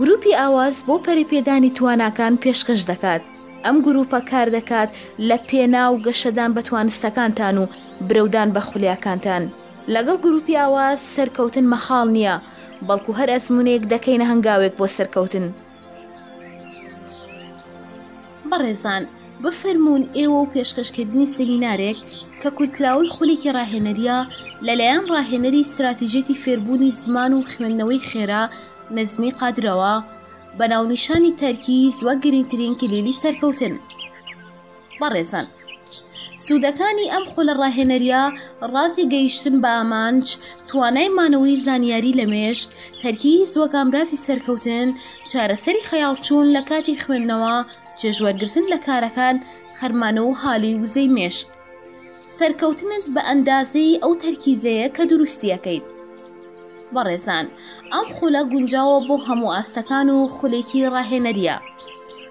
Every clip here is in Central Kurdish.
گروپی ئاواز بۆ پەرەپێدانی تواناکان پێشکەش دەکات، ئەم گروپە کاردەکات لە پێناو گەشەدان بە توانستەکانتان و برەودان بە خولیاکانتان. لەگەڵ گروپی ئاواز سەرکەوتن مەحاڵ نییە، بەڵکو هەر ئەزموونێک دەکەینە هەنگاوێک بۆ سەرکەوتن. بەڕێزان بفەرموون ئێوە و پێشکەشکردنی سمینارێک کە کورتکراوەی خولێکی ڕاهێنەریە لەلایەن ڕاهێنەری استراتیژێتی فێربوونی زمان و خوێندنەوەی خێرا نزمی قادرەوە بە ناونیشانی تەرکیز وەک گرنگترین کلیلی سەرکەوتن. بەڕێزان سوودەکانی ئەم خولە ڕاهێنەریە ڕاستی گەیشتن بە ئامانج توانای مانەوەی زانیاری لە مێشک تەرکیز وەک ئامرازی سەرکەوتن چارەسەری خەیاڵچوون لە کاتی خوێندنەوە جێژوەرگرتن لە کارەکان خەرمانە و هالی وزەی مێشک سەرکەوتنت بە ئەندازەی ئەو تەرکیزەیە کە دروستیەکەیت بەڕێزان ئەم خولە گونجاوە بۆ هەموو ئاستەکان و خولێکی ڕاهێنەریە.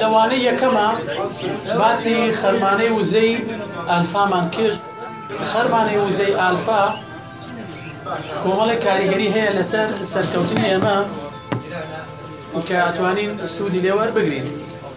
لە وانەی یەکەما باسی خەرمانەی وزەی ئالفامان کرد خەرمانەی وزەی ئالفا کۆمەڵی کاریگەری هەیە لەسەر سەرکەوتنی ئێمە کە ئەتوانین سوودی لێوەر بگرین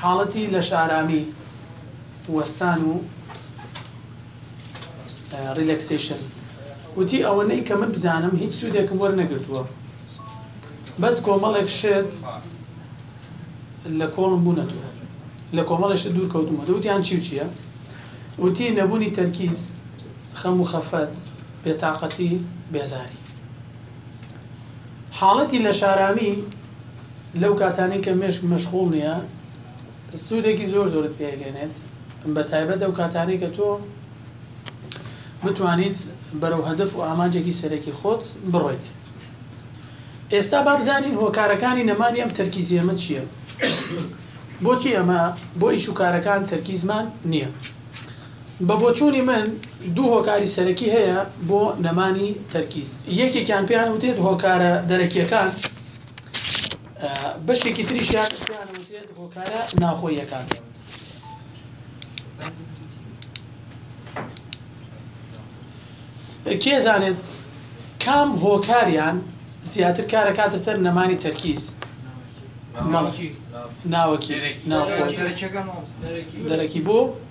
حاڵەتی لەشئارامی، وەستان و ریلەکسەیشن، وتی، ئەوەنەی کە من بزانم هیچ سوودێکم وەرنەگرتووە، بەس کۆمەڵێک شت لە کۆڵم بوونەتەوە، لە کۆمەڵێک شت دوور کەوتوومەوە، دەوتیان چی و چییە؟ وتی، نەبوونی تەرکیز، خەم و خەفەت، بێتاقەتی، بێزاری. حاڵەتی لەشارامی، لەو کاتانەی کە مێشک مەشغوڵ نییە سوودێکی زۆر زۆرت پێگەێنێت بە تایبەت ئەو کاتانەی کە تۆ بتوانیت بەرەو هەدف و ئامانجێکی سەرەکی خۆت بڕۆیت ئێستا بابزانین هۆکارەکانی نەمانی ئەم تەرکیزی ئەمە چییە بۆچی ئەمە بۆ ئیش و کارەکان تەرکیزمان نییە بە بۆچوونی من دوو هۆکاری سەرەکی هەیە بۆ نەمانی تەرکیز یەکێکیان پێیان وتێت هۆکارە دەرەکیەکان بەشێکی تریشیان پێیان وترێت هۆکارە ناخۆیەکان کێ زانێت کام هۆکاریان زیاتر کارە کاتە سەر نەمانی تەرکیز ناوەکی ناوەکی دەرەکی بۆ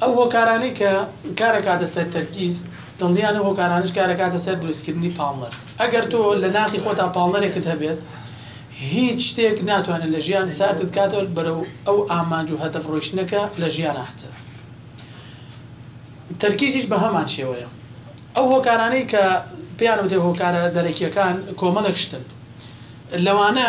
ئەو هۆکارانەی کە کارەکاتە سەر تەرکیز دڵنیان و هۆکارانش کارەکاتە سەر دروستکردنی پاڵنەر ئەگەر تۆ لە ناخی خۆتا پاڵنەرێکت هەبێت هیچ شتێک ناتوانێت لە ژیان ساردت کاتۆ بەرەو ئەو ئامانج و هەدەف ڕۆیشتنەکە لە ژیاناتە تەرکیزیش بە هەمان شێوەیە ئەو هۆکارانەی کە پێیان وتێ هۆکارە دەرەکیەکان کۆمەڵێک شتن لەوانە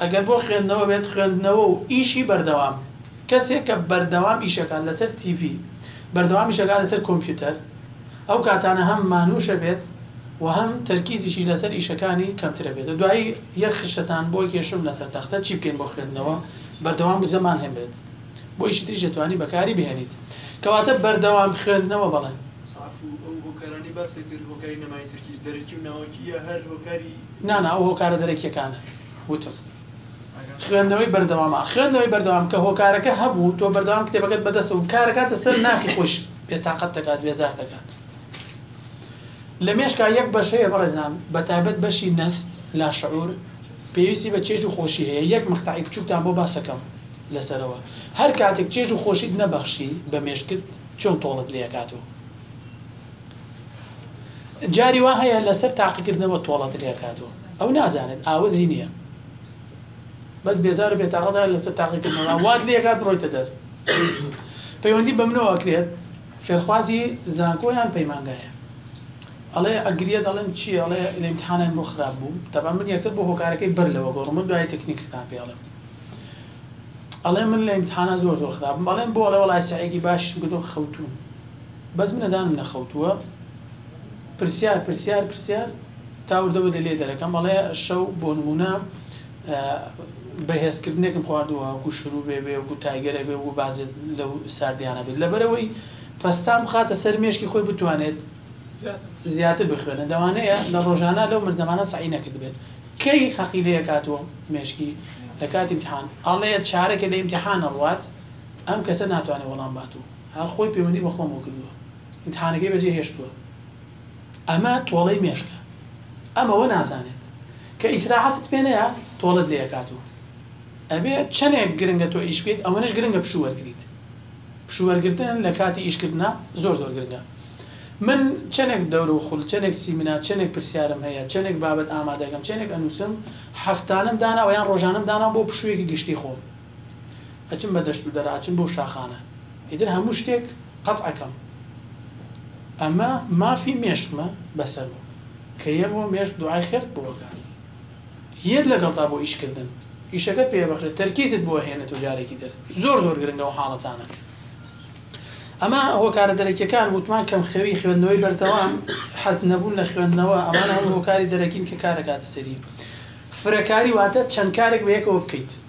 ئەگەر بۆ خوێندنەوە بێت خوێندنەوە و ئیشی بەردەوام کەسێک کە بەردەوام ئیشەکات لەسەر تیڤی بەردەوام ئیشەکات لەسەر کۆمپیوتەر ئەو کاتانە هەم مانوش ئەبێت و هەم تەرکیزیشی لەسەر ئیشەکانی کەمتر ئەبێت دوایی یەک خشتتان بۆ کێشم لەسەر تەختە چی بکەین بۆ خوێندنەوە بەردەوام بجەمان هەبێت بۆ ئیشی تریش دەتوانی بەکاری بهێنیت کەواتە بەردەوام خوێندنەوە بەڵێ. سەعفو ئەو هۆکارانەی باست کرد هۆکاری نەمانی زرکی زەرەکی و ناوەکی یە هەر هۆکاری نانا ئەو هۆکارە دەرەکیەکانە وتم خوێندنەوەی بەردەوام خوێندنەوەی بەردەوام کە هۆکارەکە هەبوو تۆ بەردەوام کتێبەکەت بەدەست و کارەکاتە سەر ناخی خۆش پێتاقەت دەکات بێزار دەکات لە مێشکا یەک بەش هەیە بەڕێزان بە تایبەت بەشی نەست لا شعور پێویستی بە چێژ و خۆشی هەیە یەک مەختعی بچووکتان بۆ باسەکەم لەسەرەوە هەر کاتێک چێژ و خۆشیت نەبەخشی بە مێشکت چۆن تۆڵت لێکاتەوە جاری وا هەیە لەسەر تاقیکردنەوە تۆڵە دەکاتەوە ئەو نازانێت ئاوەزی نییە بەس بێزار و بێتاقەدا لەسەر تاقیکردنەوە وات لێکات ڕۆیتە دەر پەیوەندی بە منەوە ئەکرێت فێرخوازی زانکۆیان پەیمانگایە ئەڵێ ئەگریە دەڵێن چی ئەڵێ لە امتحانە ئەمڕۆ خراپ بوو تەبا من یەکسەر بۆ هۆکارەکەی بەر لەوە گۆڕ من دوای تەکنیکەکان پێڵم ئەڵێ من لە امتحانە زۆر زۆر خراپم ئەڵێن بۆ ئەڵێ وڵای سعیدی باش گوتۆ خەوتون بەس من ئەزانم نەخەوتووە پرسیار پرسیار پرسیار تاوردەوردە لێ دەرەکەم ئەڵێ شەو بۆ نمونە بەهێزکردنێکم خواردووە وەکو شروو بێ بێ وەکو تایگەرێک بێ وەکو بازێت لەو ساردیانە بێت لەبەرەوەی پەستان بخاتە سەر مێشکی خۆی بتوانێت زیاتر بخوێنە دەوانەیە لە ڕۆژانە لەو مردەمانە سعی نەکرد بێت کەی حەقی لێ کاتوە مێشکی لە کاتی امتحان ئەڵێ چارەکە لە امتحان ئەڕوات ئەم کەسە ناتوانێت وەڵام باتوو هەر خۆی پەیوەندی بە خۆمەوە کردووە ئیمتحانەکەی بەجێ هێشتووە ئەمە تۆڵەی مێشکە ئەمەوە نازانێت کە ئیسراحەتت پێ نەیە تۆڵەت لێ ئەکات و ئەبێ چەنێک گرنگە تۆ ئیش بکەیت ئەوەنەش گرنگە پشوو وەرگریت پشوو وەرگرتن لە کاتی ئیشکردنا زۆر زۆر گرنگە من چەنێک دەورە و خوول چەنێک سیمینار چەنێک پرسیارم هەیە چەنێک بابەت ئامادە دەکەم چەنێک ئەنووسم هەفتانەم داناوە یان ڕۆژانەم داناوە بۆ پشوویەکی گشتی خۆم ئەچم بە دەشت و دەرە ئەچم بەو شاخانە ئیتر هەموو شتێک قەت ئەکەم ئەمە مافی مێشکمە بەسەر بوو کە یەم و مێشک دوعای خێرت بۆکات یەت لەگەڵتا بۆ ئیشکردن ئیشەکەت پێ بەخشێت تەرکیزت بۆ هێنێت و جارێکی دەر زۆر زۆر گرنگە و حاڵەتانە ئەمە هۆکارە دەرەکیەکان وتمان کەم خەوی خوێندنەوەی بەردەوام حەز نەبوون لە خوێندنەوە ئەمان هەم هۆکاری دەرەکین کە کارەکاتە سەری فرەکاری واتە چەند کارێک بەیەکەوە بکەیت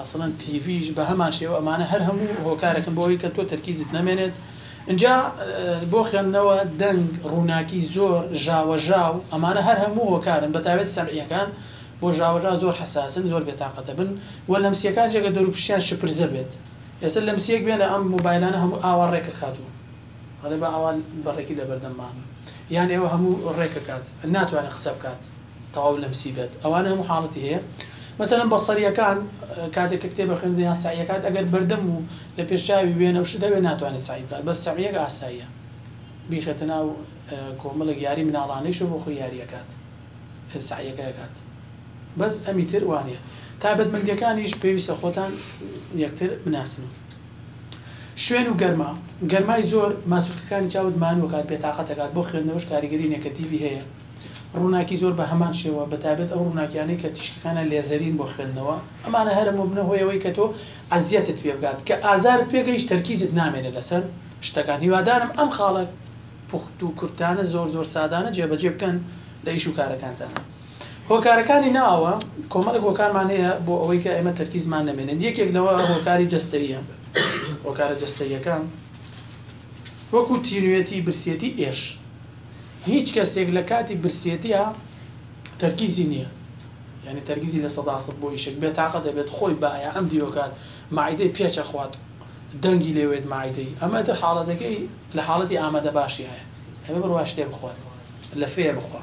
ئەسڵەن تیڤیش بەهەمان شێوە ئەمانە هەر هەموو هۆکارەکن بۆ ئەوەی کە تۆ تەرکیزت نەمێنێت ئینجا بۆ خوێندنەوە دەنگ ڕووناکی زۆر ژاوەژاو ئەمانە هەر هەموو هۆکارن بەتاوێت سەمعیەکان بۆ ژاوەژا زۆر حساسن زۆر بێتاقەتە بن و لەمسیەکان جێگە دەروپشیان شپرزە بێت ئێستا لەمسیەک بێنە ئەم موبایلانە هەموو ئاوا ڕێکە کاتوو هەڵێ بە ئاوا بەڕێکی لەبەردەممان یان ئێوە هەموو ڕێکەکات ناتوانێت قسە بکات تەواو لەمسی بێت ئەوانە هەموو حاڵەتی هەیە مەسەلەن بەسەریەکان کاتێک کە کتێبە خوێندن یان سعیەکات ئەگەر بەردەم بوو لە پێشچوی وێنە و شتەوێ ناتوانێت سعی بکات بەس سعیەک ئاساییە بیخێتە ناو کۆمەڵێک یاری مناڵانەیش و بۆ خۆی یاریەکات سعیەکەکات بەس ئەمی تر وانە تابەتمەندیەکانیش پێویستە خۆتان یەکتر بناسن و شوێن و گەرما گەرمای زۆر ماسولکەکانی چاوت مانوەکات بێتاقەتەکات بۆ خوێندنەوەش کاریگەری نێگەتیوی هەیە ڕووناکی زۆر بە هەمان شێوە، بە تایبەت ئەو ڕووناکیانەی کە تیشکەکانیان لێزەرین بۆ خوێندنەوە، ئەمانە هەرە مبنە هۆی ئەوەی کە تۆ ئەزیەتت پێ بکات، کە ئازارت پێ گەیشت تەرکیزت نامێنێت لەسەر شتەکان، هیوادارم ئەم خاڵە پوخت و کورتانە زۆر زۆر سادانە جێ بەجێ بکەن لە ئیش و کارەکانتانا. هۆکارەکانی ناوەوە، کۆمەڵێک هۆکارمان هەیە بۆ ئەوەی کە ئێمە تەرکیزمان نەمێنێت، یەکێک لەوە هۆکاری جەستەییە، هۆکارە جەستەییەکان وەکوو تینوێتی، برسێتی، ئێش. هیچ کەسێک لە کاتی برسیەتیا تەرکیزی نیە یانی تەرکیزی لە سەدا سەد بۆ ئیشێک بێ تاقە دەبێت خۆی بە ئەیا ئەم دیرۆ کات مەعیدەی پێچ ئەخوات دەنگی لێ وێت مەعیدەی ئەمە ئیتر حاڵەتەکەی لە حاڵەتی ئامادە باشی ئەیە ئەبێ بڕوا شتێ بخوات لە فێ بخوا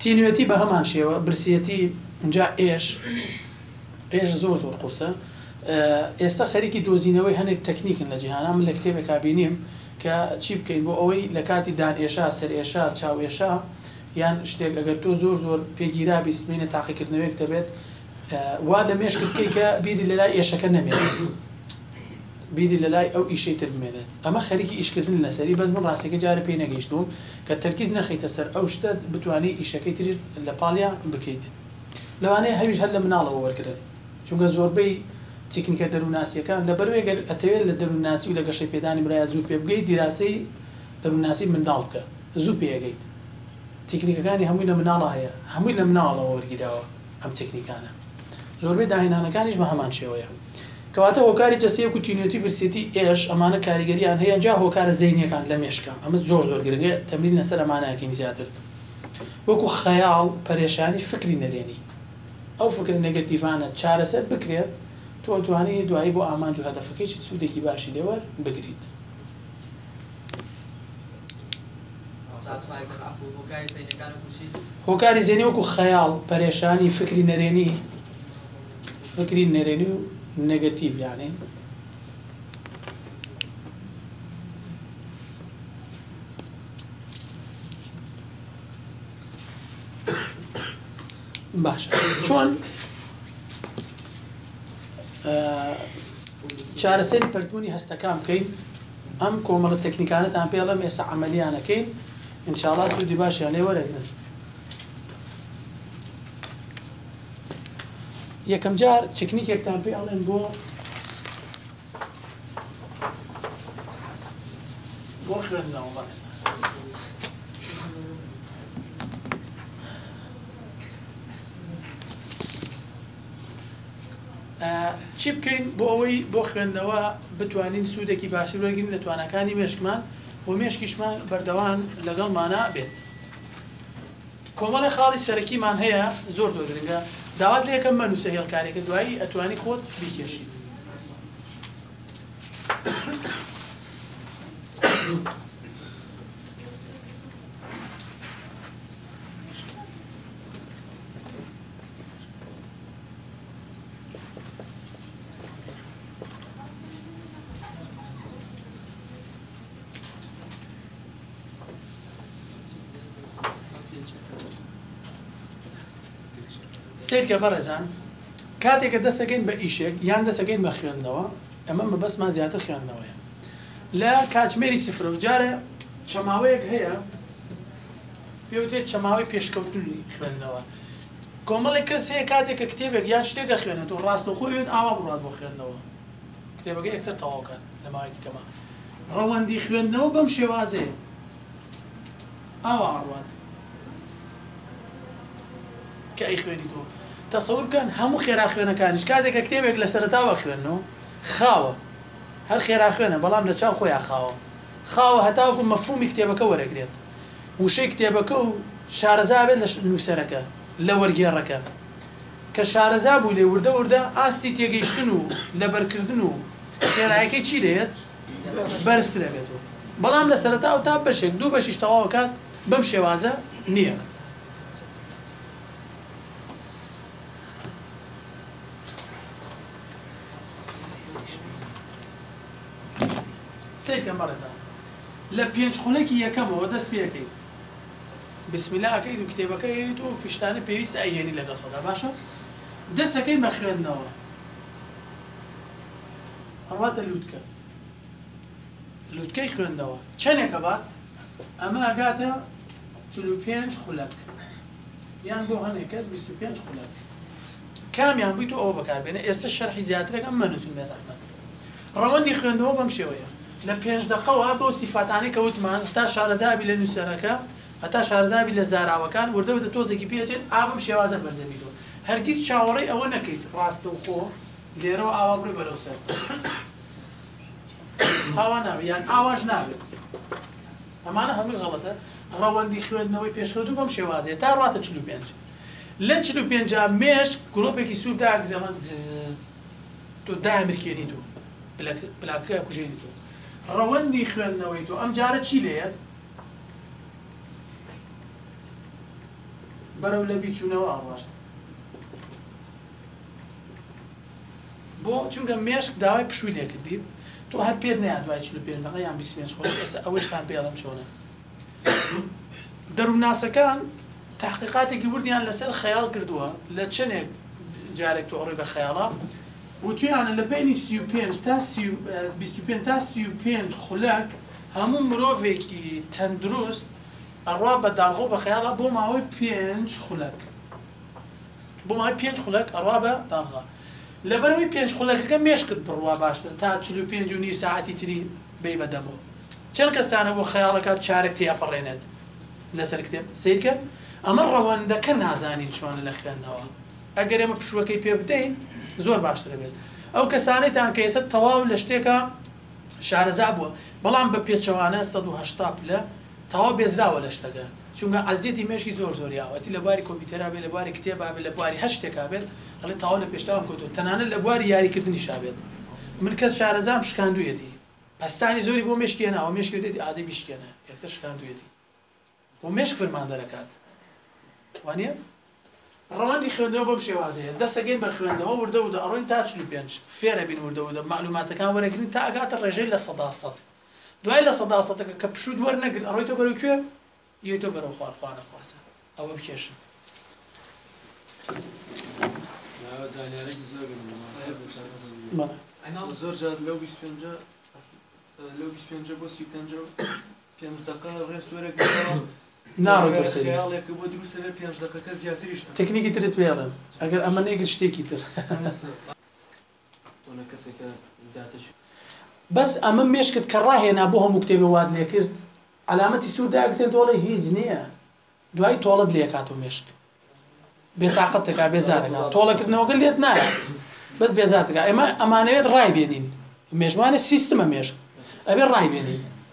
تینوێتی بە هەمان شێوە برسیەتی جا ئێش ئێش زۆر زۆر قورسە ئێستا خەریکی دۆزینەوەی هەنێک تەکنیکن لە جیهانا من لە کتێبێکا بینیم کە چی بکەین بۆ ئەوەی لە کاتی دانئێشە، سەرئێشە، چاوئێشە یان شتێک ئەگەر تۆ زۆر زۆر پێ گیرابی سبەینێ تاقیکردنەوەیەک دەبێت وا لە مێشکت بکەی کە بیری لە لای ئێشەکە نەمێنێت بیری لە لای ئەو ئیشەی تر بمێنێت ئەمە خەریکی ئیشکردن لەسەری بەس من ڕاستەکەی جارێ پێی نەگەیشتووم کە تەرکیز نەخەیتە سەر ئەو شتە بتوانی ئیشەکەی تری لە پاڵیا بکەیت لەوانەیە هەویش هەر لە مناڵەوە وەرگرن. چونکە زۆربەی تیکنیکە دەروونناسییەکان لە بەروێ گەر ئەتەوێ لە دەروونناسی و لە گەشەپێدانی برایت زوو پێ بگەیت دیراسەی دەروونناسی منداڵ بکە زوو پێ ئەگەیت تیکنیکەکانی هەمووی لە مناڵا هەیە هەمووی لە مناڵەوە وەرگیراوە ئەم تیکنیکانە زۆربەی داهێنانەکانیش بە هەمان شێوەیە کەواتە هۆکاری جەستەیەک و تینوێتی و برسێتی ئێش ئەمانە کاریگەریان هەیە جا هۆکارە زەینیەکان لە مێشکە ئەمە زۆر زۆر گرنگە تەمرین لەسەر ئەمانە ئەکەین زیاتر وەکو خەیاڵ پەرێشانی فکری نەرێنی. ئەو فکرە نێگەتیڤانەت چارەسەر بکرێت، تۆ ئەتوانیت دوایی بۆ ئامانج و هەدەفەکەیشت سوودێکی باشی لێ وەربگریت. هۆکاری زەینی وەکو خەیاڵ، پەرێشانی، فکری نەرێنی، فکری نەرێنی و نێگەتیڤ یانی. باشە چۆن چارەسەری پردبوونی هەستەکان بکەین ئەم کۆمەڵە تەکنیکانەتان پێڵم ئێسا عملیانەکەین انشاءڵا سوودی باشیان لێ وەرەگرن یەکەم جار چکنیکێکتان پێ ئەڵێن بۆ بۆ خوێندنەوە بەڕێزان چی بکەین بۆ ئەوەی بۆ خوێندنەوە بتوانین سوودێکی باشتر وەرگین لە تواناکانی مێشکمان و مێشکیشمان بەردەوام لەگەڵمانە بێت کۆمەڵی خاڵی سەرەکیمان هەیە زۆر زۆر گرنگە داوات لە یەکەم مەنووسە هێڵکارێکە دوایی ئەتوانی خۆت بیکێشی سیرکە بەڕێزان کاتێکە دەسەکەین بە ئیشێک یان دەسەکەین بە خوێندنەوە ئەمە مەبەستمان زیاتر خوێندنەوەیە لە کاتژمێری سفرە و جارە چەماوەیەک هەیە پێ وترێت چەماوەی پێشکەوتنی خوێندنەوە. کۆمەڵێک کەس هەیە کاتێک کە کتێبێک یان شتێک دەخوێنێت و ڕاستەوخۆ ئەوێت ئاوا بڕوات بۆ خوێندنەوە کتێبەکە یەکسەر تەواو کات لە ماوەی دیکەما ڕەوەندی خوێندنەوە بەم شێوازێ ئاوا ئەڕوات کە ئەی خوێنیتەوە تەسەور بکەن هەموو خێرا خوێنەکانیش کاتێکە کتێبێک لە سەرتاوە خوێندنەوە خاوە هەر خێرا خوێنە بەڵام لە چاو خۆیان خاوە خاوە هەتاوەکو مەفهومی کتێبەکە وەرەگرێت، وشەی کتێبەکە و شارەزا بێت لە نووسەرەکە، لە وەرگێڕەکە. کە شارەزا بووی لێ وردە وردە ئاستی تێگەیشتن و لەبەرکردن و خێرایەکەی چی دەیەت؟ بەرزتر ئەبێت و. بەڵام لە سەرەتاوە تا بەشێک دوو بەشیش تەواو ئەکات بەم شێوازە نییە. سەیر کەن بەڕێزان لە پێنج خولەکی یەکەمەوە دەست پێ ئەکەی بسمیلا ئەکەیت و کتێبەکە ئەیەنیت و پیشتانە پێویستە ئەیەنی لەگەڵ خۆدا باشە دەستەکەی بە خوێندنەوە ئەڕواتە لووتکە لووتکەی خوێندەوە چەندێکە بات ئەمە ئەگاتە چل و پێنج خولەک یان بۆ هەنێک کەس بیست و پێنج خولەک کامیان بووی تۆ ئەوە بەکاربێنە ئێستا شەرحی زیاترەکەم مەنووسن بێزەحمەت ڕەوەندی خوێندنەوە بەم شێوەیە لە پێنج دەقەوە بەو سیفاتانەی کە وتمان هەتا شارەزابی لە نووسەرەکە هەتا شارەزابی لە زاراوەکان وردە وردە تۆزێکی پێ ئەچێت ئا بەم شێوازە بەرزە بیتەوە هەرگیز چاوەڕێی ئەوە نەکەیت ڕاستەوخۆ لێرەوە ئاوا بڕۆی بەرەو سەر ئاوا نابێت یان ئاواش نابێت ئەمانە هەمووی غەڵەتە ڕەوەندی خوێندنەوەی پێشکەوتو بەم شێوازێ تا ڕاتە چلو پێنج لە چلو پێنج مێشک گرۆپێکی سوور داگزەمە تۆ دایمرکێنیت و پلانکەی ئەکوژێنیت و ڕەوەندی خوێندنەوەی تۆ ئەم جارە چی لێت بەرەو لە بیچوونەوە ئاوارد بۆ چونکە مێشک داوای پشووی لێکردیت تۆ هەر پێت نەیە دوای چ پێ دەڵێ یان بیسمێن خۆ ئێستا ئەوەشتان پێڵم چۆنە دەروونناسەکان تەحقیقاتێکی وردیان لەسەر خەیاڵ کردووە لە چەندێک جارێک تۆڕی بە خەیاڵە وتویانە لە بینی 35 تا 25 تا 35 خولەک هەموو مرۆڤێکی تەندروست ئەڕوا بە داڵغە و بە خەیاڵە بۆ ماوەی پێنج خولەک بۆ ماوەی پێنج خولەک ئەڕوا بە داڵغە لەبەرەوەی پێنج خولەکەکە مێشکت بڕوا باشتر تا 45 و نیو ساعەتی تری بێی بە دەمۆ. چەند کەستان هەبوو خەیاڵەکات چارەک تێئەپەڕێنێت لەسەر کتێب؟ سەیرکەن ئەمە ڕەوەندەکە نازانین چۆنە لە خوێندنەوە. ئەگەر ئێمە پشووەکەی پێ بدەین زۆر باشتر ئەبێت. ئەو کەسانەتان کە ئێستا تەواو لە شتێکا شارەزا بووە بەڵام بە پێچەوانە سەد و هەشتا پلە، تەواو بێزراوە لە شتەکە چونکە عەزیەتی مێشکی زۆر زۆری ئاوەتی لە بواری کۆمپیوتەرا بێت لە بواری کتێبا بێت لە بواری هەر شتێکا بێت ئەڵێ تەواو لە پێشتاوم کەوتووە تەنانەت لە بواری یاری کردنیشا بێت من کەس شارەزام شکاندوویەتی پەستانی زۆری بۆ مێشکی هێناوە مێشکی وتێتی ئادەی بیشکێنە یەکسەر شکاندوویەتی بۆ مێشک فرمان دەرەکات وانە ڕەوەندی خوێندەوە بەم شێوازەیە دەستەکەین بە خوێندەوە وردە وردە ئەڕۆین تا چل و پێنج فێرە بین وردە وردە معلوماتەکان وەرەگرین تا ئەگاتە ڕێژەی لە سەدا سەد دوای لە سەدا سەدەکە کە پشووت وەرنەگرت ئەڕۆیتەوە بەرەو کوێ یێتۆ بەرەو خوار خوا نەخوازە ئەوە بکێشن زۆر جار لەو 25 لەو 25 بۆ 35 پێنج دقە ڕێست وەرەگە ناڕۆیتەوە سەری خەیاڵێکە بۆ دروستە بێ پێنج دقەکە زیاتریش تکنیکی ترت پێڵێن ئەگەر ئەمە نەیگر شتێکی تر بەس ئەمە مێشکت کە ڕاهێنا بۆ هەموو کتێبێ وات لێ کرد عەلامەتی سور داگرتێن تۆ ئەڵێی هیچ نییە دوای تۆڵەت لێ کات و مێشک بێتاقەت دەکا بێزارەکە تۆڵەکردنەوەگە لێت نایە بەس بێزار دەکا ئێمە ئەمانەوێت ڕای بێنین مێژمانە سیستمە مێشک ئەبێ ڕای بێنین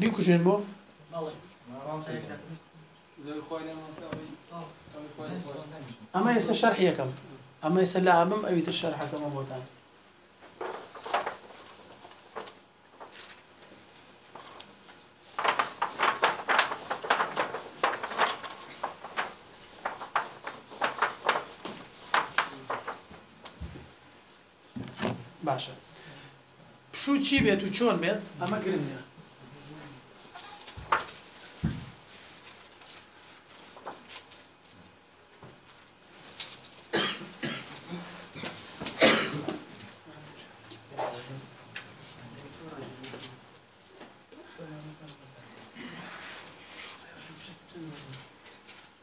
بیکوژێن بۆ؟ ئەمە ئێستا شەرح یەکەم ئەمە ئێستا لە ئابم ئەوی تر شەرحەکەمە بۆتان باشە پشوو چی بێت و چۆن بێت ئەمە گرنگە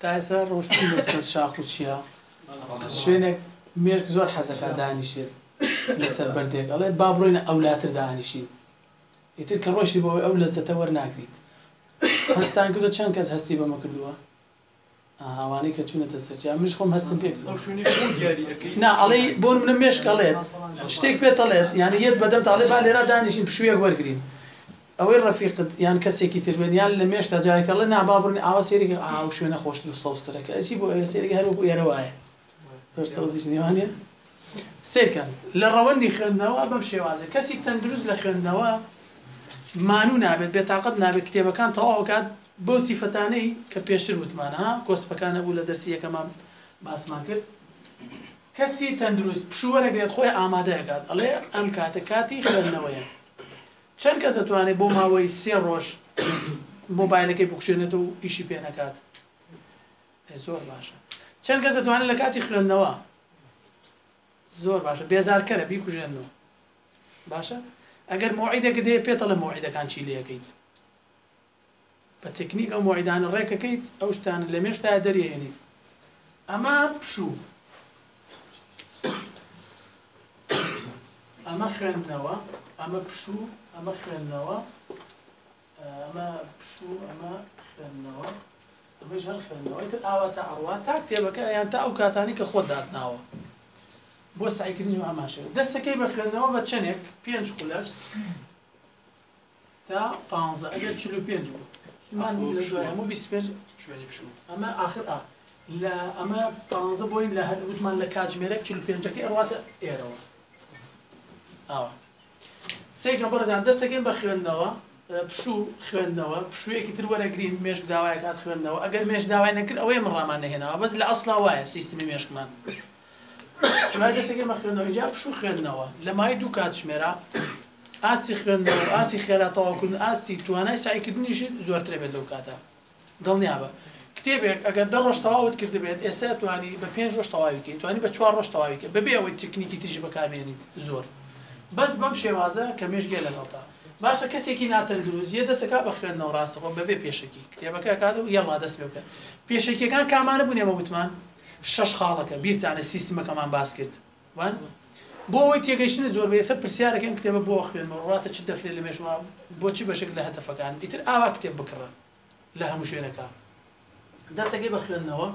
تا ئێستا ڕۆشتن بۆ سەر شاخ و چیا شوێنێک مێشک زۆر حەزەکە دانیشێت لەسەر بەردێک ئەڵێ با بڕۆینە ئەولاتر دانیشین ئیتر کە ڕۆشتی بۆ ئەو لەزەتە وەرناگریت هەستان کردو چەند کەس هەستی بەمە کردووە ئەوانەی کە چوونەتە سەرچاوە منیش خۆم هەستم پێ کردووە. ئەو شوێنەی خۆت دیاری ئەکەی. نا ئەڵێی بۆ نمونە مێشک ئەڵێت شتێک پێت ئەڵێت یانی یەت بەدەمتا ئەڵێ با لێرا دانیشین پشوویەک وەرگرین ئەوەی ڕەفیقت یان کەسێکی تر بێت یان لە مێشکتا جارێک ئەڵێ نا با بڕۆین ئاوا سەیرێکی ئا ئەو شوێنە خۆشترە سەوزترە کە ئەچی بۆ ئەوێ سەیرێکی هەر وەکوو ئێرە وایە زۆر سەوزیش نیە وانیە؟ سەیرکەن لە ڕەوەندی خوێندنەوە بەم شێوازە کەسی تەندروست لە خوێندنەوە مانوو نابێت بێتاقەت نابێت کتێبەکان تەواو کات بۆ سیفەتانەی کە پێشتر وتمانە کۆسپەکان هەبوو لە دەرسی یەکەمان باسمان کرد کەسی تەندروست پشووەرەگرێت خۆی ئامادەکات ئەڵێ ئەم کاتە کاتی خوێندنەوەیە چەند کەس دەتوانێت بۆ ماوەی سێ ڕۆژ مۆبایلەکەی بکشێنێت و ئیشی پێ نەکات زۆر باشە چەند کەس دەتوانێت لە کاتی خوێندنەوە زۆر باشە بێزارکەرە بیکوژێنەوە باشە ئەگەر مۆعیدەکە دێ پێتە لە مۆعیدەکان چی لەکەیت بە تەکنیک ئەو مۆعیدانە ڕێکەکەیت ئەو شتان لە مێشتا دەریێنیت ئەمە پشوو ئەمە خوێندنەوە ئەمە پشوو ئەمە خوێندنەوە ئەمە پشوو ئەمە خوێندنەوە ئەمەش هەر خوێندنەوەی تر ئاوا تا ئەڕوا تا کتێبەکە یان تا ئەو کاتانی کە خۆت داتناوە بۆ سعیکردنی و ئاماشە دەستەکەی بە خوێندنەوە بە چەندێک پێنج خولەک تا پ ئەگەر چلو پێنج بوو من لە دوای هەموو بیست پێنج شوێنی پشوو ئەمە آخر ئا لە ئەمە پ بۆین لە هەر وتمان لە کاتژمێرێک چل پێنجەکەی ئەڕاتە ئێرەوە ئاوا سەیری کەم بەڕێزان دەستەکەین بە خوێندنەوە پشوو خوێندنەوە پشوویەکی تر وەرەگرین مێشک داوایە کات خوێندنەوە ئەگەر مێش داوای نەکرد ئەوەیە من ڕامان نەهێناوە بەس لە ئەسڵا وایە سیستمی مێشکمان ما دەستەکەی بە خوێندنەوە جا پشوو خوێندنەوە لە مای دوو کات ژمێرە ئاستی خوێندنەوە ئاستی خێرا تەواوکردن ئاستی توانای سعیکردنیشت زۆرترە بێت لەو کاتە دڵنیابە کتێبێک ئەگەر دە ڕۆژ تەواوت کردبێت ئێستا توانی بە پێنج ڕۆژ تەواوی کەی توانی بە چوار ڕۆژ تەواوی کە بەبێ ئەوەی تکنیکی تریش بەکاربێنیت زۆر بەس بەم شێوازە کە مێشگێ لەگەڵتا باشە کەسێکی ناتەندروست یە دەسەکە بە خوێندنەوە ڕاستەخۆ بەبێ پێشەکی کتێبەکە کات و یەڵا دەست پێ بکە پێشەکیەکان کامانە بوون ئێمە وتمان شەش خاڵەکە بیرتانە سیستمەکەمان باس کرد وان؟ بۆ ئەوەی تێگەیشتنت زۆر بێ یەسەر پرسیارەکەی ئەم کتێبە بۆ ئەخوێنمەوە ڕاتە چ دەفرێ لە مێژوە بۆ چ بەشێک لە هەتەفەکان ئیتر ئاوا کتێب بکڕە لە هەموو شوێنەکە دەستەکەی بە خوێندنەوە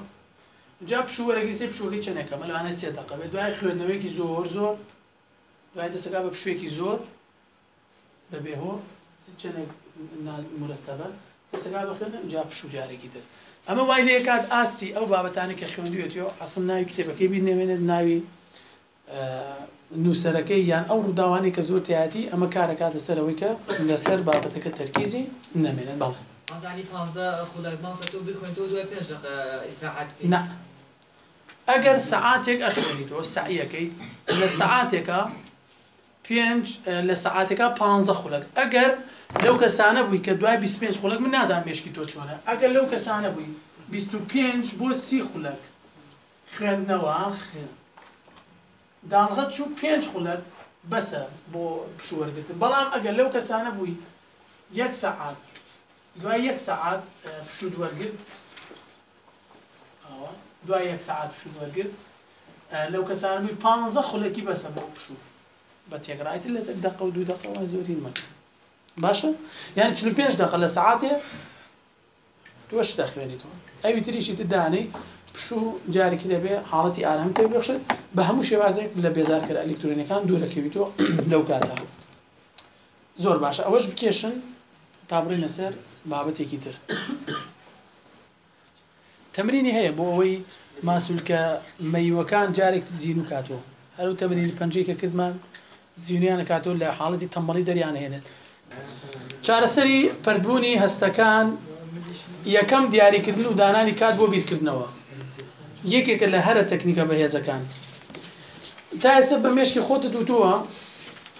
جا پشو وەرەگری سێ پشوەکەی چەندێکە مە لەوانە سێ دەقە بێت دوای خوێندنەوەیەکی زۆر زۆر دوای دەستەکە بە پشوێکی زۆر بە بێ هۆ چەنێک نا مورەتەبە دەسەکا بەخوێنە جا پشوو جارێکی تر ئەمە وای لێ کات ئاستی ئەو بابەتانی کە خوێندوێتی و ئەسڵ ناوی کتێبەکەی بیر نەمێنێت ناوی نووسەرەکەی یان ئەو ڕووداوانی کە زۆر تایەتی ئەمە کارەکاتە سەرەوەی کە لەسەر بابەتەکە تەرکیزی نەمێنێت بەڵێ ئازانی پانزە خولەک ماوسە تۆ بخوێنتەوە دوای پێنج دەقە ئیسراحەت بکەیت نا ئەگەر سەعاتێک ئەخوێنیتەوە سەعیەکەیت لە سەعاتێکە پێنج لە سەعاتێکا پانزە خولەک ئەگەر لەو کەسانە بووی کە دوای بیست پێنج خولەک من نازانم مێشکی تۆ چۆنە ئەگەر لەو کەسانە بووی بیست و پێنج بۆ سی خولەک خوێندنەوە خوێن داڵغەت چوو پێنج خولەک بەسە بۆ پشووەرگرتن بەڵام ئەگەر لەو کەسانە بووی یەک سەعات دوای یەک سەعات پشوود وەرگرت دوای یەک سەعات پشوو وەرگرت لەو کەسانە بووی پانزە خولەکی بەسە بۆ پشوو بە تێگرایتر لەسەر دەقە و دوو دەقەوە زۆرین مەکە باشە یان چ پێنج دەقە لە سەعاتێ تۆش دەخوێنیتەوە ئەوی تریشی تدانەی پشوو جارێکی دەبێ حاڵەتی ئارام پێ بخشێت بە هەموو شێوازێک لە بێزارکەر ئەلکترۆنەکان دوورەکەویتەوە لەو کاتە زۆر باشە ئەوەش بکێشن تا بڕینە سەر بابەتێکی تر تەمرینی هەیە بۆ ئەوەی ماسولکە مەیوەکان جارێک زین و کاتۆ هەرو تەمرینی پەنجەی کە کردمان زیینیانە کاتۆ لە حاڵەتی تەمەڵی دەریان هێنێت چارەسەری پردبوونی هەستەکان یەکەم دیاریکردن و دانانی کات بۆ بیرکردنەوە یەکێکە لە هەرە تەکنیکە بەهێزەکان تا ئێستا بە مێشکی خۆتت وتووە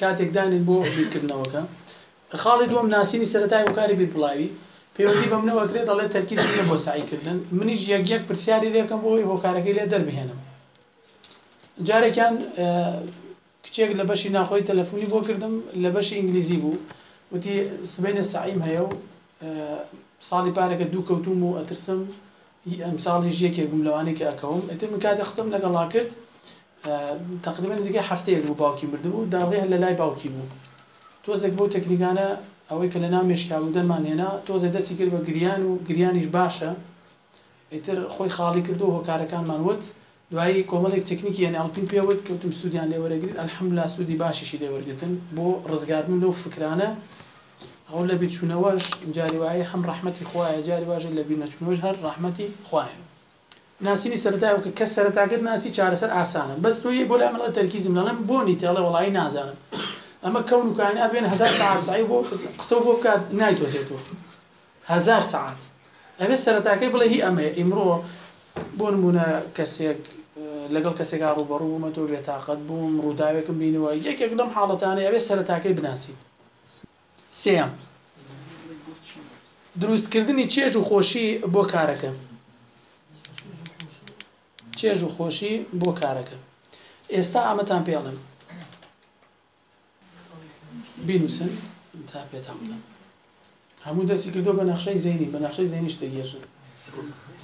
کاتێک دانێن بۆ بیرکردنەوەکە. خاڵی دووەم، ناسینی سەرەتای هۆکاری بیرپڵاوی، پەیوەندی بە منەوە ئەکرێت، ئەڵێت تەرکیز نییە بۆ سەعی کردن، منیش یەک یەک پرسیاری لێکەم بۆ ئەوەی هۆکارەکەی لێ دەربهێنم. جارێکیان کچێک لە بەشی ناخۆی تەلەفونی بۆ کردم لە بەشی ئینگلیزی بوو، وتی سبەینێ سەعیم هەیە و ساڵی پارەکە دوو کەوتوم و ئەترسم ئەمساڵیش یەکێک بووم لەوانەی کە ئەکەوم، ئیتر من کاتێ قسەم لەگەڵا کرد، تەقریبەن نزیکەی هەفتەیەک بوو باوکی مردبوو داڤێ هەر لەلای باوکی بوو تۆزێک بۆ تەکنیکانە ئەوەی کە لەناو مێشکا بوو دەرمان هێنا تۆزێ دەستی کرد بە گریان و گریانیش باشە ئیتر خۆی خاڵی کرد و هۆکارەکانمان وت دوایی کۆمەڵێک تەکنیکی یان ئەڵپین پێوت کەوتم سوودیان لێ وەرەگرت ئەلحەمدللا سوودی باشیشی لێ وەرگتن بۆ ڕزگاربوون لەو فکرانە ئەو لە بیرچوونەوەش جاری وایە هەم ڕەحمەتی خوایە جاری واژە لە بیر نەچوونەوەش هەر ڕەحمەتی خوایە ناسینی سەرەتای ئەوکە کە سەرەتاکەت ناسی چارەسەر ئاسانە بەس تۆ یەی بۆ لای من ئەڵێ تەرکیزم لەڵێم بۆ نیتە ئەڵێ وەڵایی نازانم ئەمە کەون و کائینات بێنە هەزار سەعات سەعی بۆ قسەو بۆ بکات نایتۆزێتەوە هەزار سەعات ئەبێ سەرەتاکەی بڵێ هی ئەمەیە ئیمڕۆ بۆ نمونە کەسێک لەگەڵ کەسێکا ڕوبەڕوو بوومە تۆ بێتاقەت بووم ڕووداوێکم بینەوە یەکێک لەم حاڵەتانەی ئەبێ سەرەتاکەی بناسیت سێیەم، دروستکردنی چێژ و خۆشی بۆ کارەکە. چێژ و خۆشی بۆ کارەکە. ئێستا ئەمەتان پێ ئەڵێم. بینوسن تا پێتان بڵێم. هەموو دەستی کردو بە نەخشەی زەینی بە نەخشەی زەینیش تێگەشن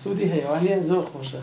سوودی هەیەوانە زۆر خۆشە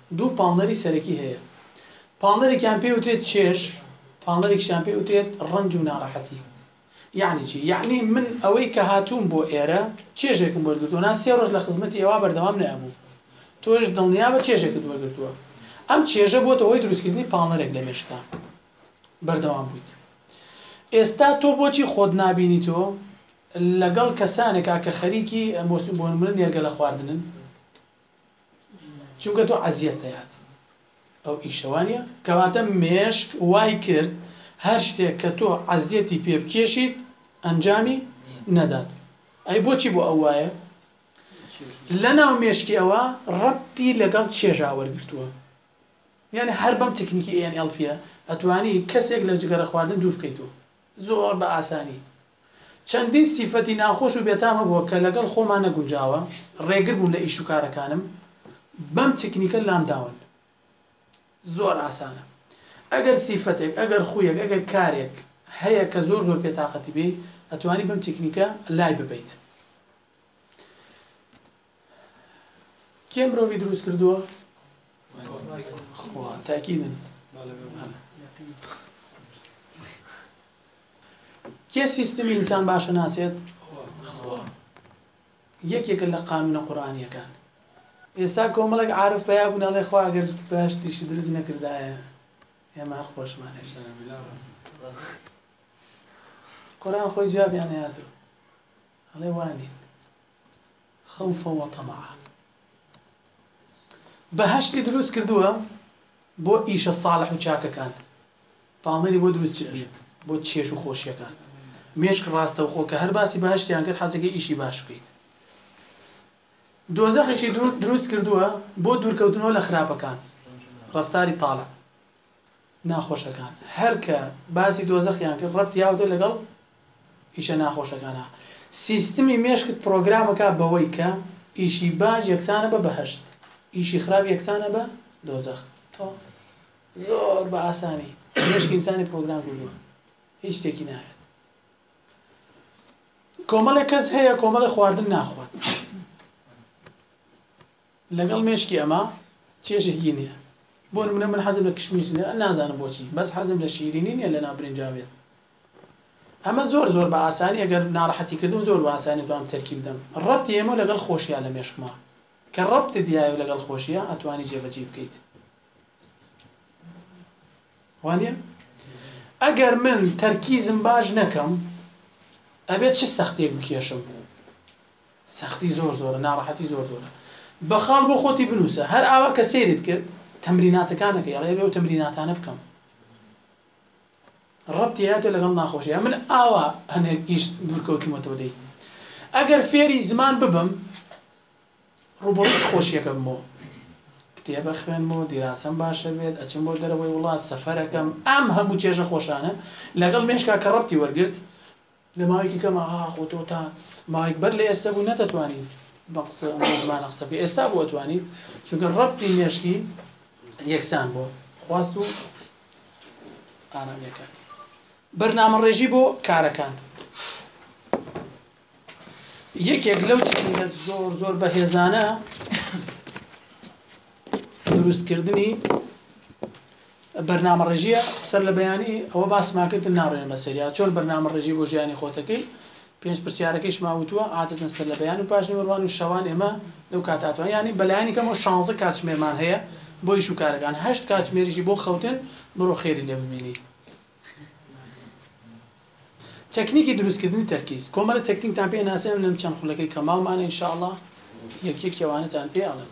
دوو پاڵنەری سەرەکی هەیە، پاڵنەرێکیان پێی وترێت چێژ، پاڵنەرێکیشیان پێی وترێت ڕەنج و ناڕەحەتی. یەعنی چی؟ یەعنی من ئەوەی کە هاتووم بۆ ئێرە، چێژێکم وەرگرتووە، نا سێ ڕۆژ لە خزمەتی ئێوە بەردەوام نەئەبووم. تۆش دڵنیابە چێژێکت وەرگرتووە. ئەم چێژە بۆتە هۆی دروستکردنی پاڵنەرێک لە مێشکتا. بەردەوام بوویت. ئێستا تۆ بۆچی خۆت نابینی تۆ لەگەڵ کەسانێکا کە خەریکی بۆ نموونە نێرگەلە خواردنن؟ چونکە تۆ عەزیەت دەیات ئەو ئیشە وانیە؟ کەواتە مێشک وای کرد هەر شتێک کە تۆ عەزیەتی پێ بکێشیت ئەنجامی نەدات ئەی بۆچی بۆ ئەو وایە؟ لە ناو مێشکی ئەوە ڕەبتی لەگەڵ چێژا وەرگتووە یعنی هەر بەم تکنیکی ئێن ئەڵ پیە ئەتوانی کەسێک لە جگەرە خواردن دوور بکەیتەوە زۆر بە ئاسانی چەندین سیفەتی ناخۆش و بێتام هەبووە کە لەگەڵ خۆما نەگونجاوە، ڕێگر بوون لە ئیش و کارەکانم، بەم تکنیکە لام داون. زۆر ئاسانە. ئەگەر سیفەتێک، ئەگەر خوویەک، ئەگەر کارێک هەیە کە زۆر زۆر بێتاقەتی بێی، ئەتوانی بەم تکنیکە لای ببەیت. کێ مرۆڤی دروست کردووە خوا تاکیدن کێ سیستمی ئینسان باشە ناسێت خوا یەکێکە لە قانونە قورآانیەکان ئێستا کۆمەڵێک عاعرف پیا بوون ئەڵێ خواگەر باشتیشی دروست نەکردایە ئێمە هەر خۆشمان قۆران خۆی جوابیان هاتو ئەڵێ وانین خوف و طمع بەهەشتی دروست کردووە بۆ ئیشە ساڵح و چاکەکان پاڵنەری بۆ دروست کردووە بۆ چێژ و خۆشیەکان مێشک ڕاستەوخۆ کە هەر باسی بەهشتیان کرد حەزەکە ئیشی باش بکەیت دۆزەخێکی دروست کردووە بۆ دوورکەوتنەوە لە خراپەکان ڕفتاری تاالە ناخۆشەکان هەر کە باسی دۆزەخیان کرد ڕەبتی هاوتە لەگەڵ ئیشە ناخۆشەکانا سیستمی مێشکت پرۆگرامەکە بەوەی کە ئیشی باش یەکسانە بە بەهشت ئیشی خراپ یەکسانە بە دۆزەخ تۆ زۆر بە ئاسانی مێشکی ئینسانی پرۆگرام کردووە هیچ شتێکی ناوێت کۆمەڵێک کەس هەیە کۆمەڵی خواردن ناخوات لەگەڵ مێشکی ئەمە چێژێکی نیە بۆ نمونە من حەزم لە کشمیش نیە نازانم بۆچی بەس حەزم لە شیرینی نیە لەناو برنجا بێت ئەمە زۆر زۆر بە ئاسانی ئەگەر ناڕەحەتی کردم زۆر بە ئاسانی توانم تەرکی بدەم ڕەبتی ئێمە لەگەڵ خۆشیە لە مێشکما کە ڕەبت دیایە لەگەڵ خۆشیە ئەتوانی جێبەجێ بکەیت وانە ئەگەر من تەرکیزم باش نەکەم ئەبێت چ سەختێک بکێشم سەختی زۆر زۆرە ناڕەحەتی زۆر زۆرە بە خاڵ بۆ خۆتی بنووسە هەر ئاوا کە سەیرت کرد تەمریناتەکانەکەی ئەڵێ ئەبێ ئەو تەمریناتانە بکەم ڕەبتی هەیەتە لەگەڵ ناخۆشیە من ئاوا هەنێک ئیش دوورکەوتومەتەوە لێی ئەگەر فێری زمان ببم ڕوبڕش خۆشیەکە بمەوە کتێبە خوێنمەوە دیراسەم باشە بێت ئەچم بۆ دەرەوەی وڵات سەفەرەکەم ئەم هەموو چێژە خۆشانە لەگەڵ مێشکا کە ڕەبتی وەرگرت لە ماوەیەکی کەم ئاغا ئاخۆ تۆ تا ماوەیەک بەر لە ئێستە بوو نەدەتوانی بە قسە و مردمانە قسە بکەی ئێستا بۆ ئەتوانی چونکە ڕەبتی مێشکی یەکسان بۆ خواست و ئارامیەکانی بەرنامە ڕێژی بۆ کارەکان یەکێک لەو چینە زۆر زۆر بەهێزانە دروستکردنی بەرنامەڕێژیە سەر لە بەیانی ئەوە باسمان کرد تر ناڕۆێنە بە سەریا چۆن بەرنامەڕێژی بۆ ژیانی خۆتەکەی پێنج پرسیارەکەیشما وتووە عادەتەن سەر لە بەیان و پاشنیوەڕوان و شەوان ئێمە لەو کاتاتوان ینی بەلایانی کەمەوە شانزە کاتژمێرمان هەیە بۆ ئیش و کارەکان هەشت کاتژمێریشی بۆ خەوتن بڕۆ خێری لێ ببینی تەکنیکی دروستکردنی تەرکیز کۆمەلە تەکنیکتان پێ ناسێنم لەم چەند خولەکەی کە ماومانە انشاءله یەک یەکێوانەتان پێ ئەڵێم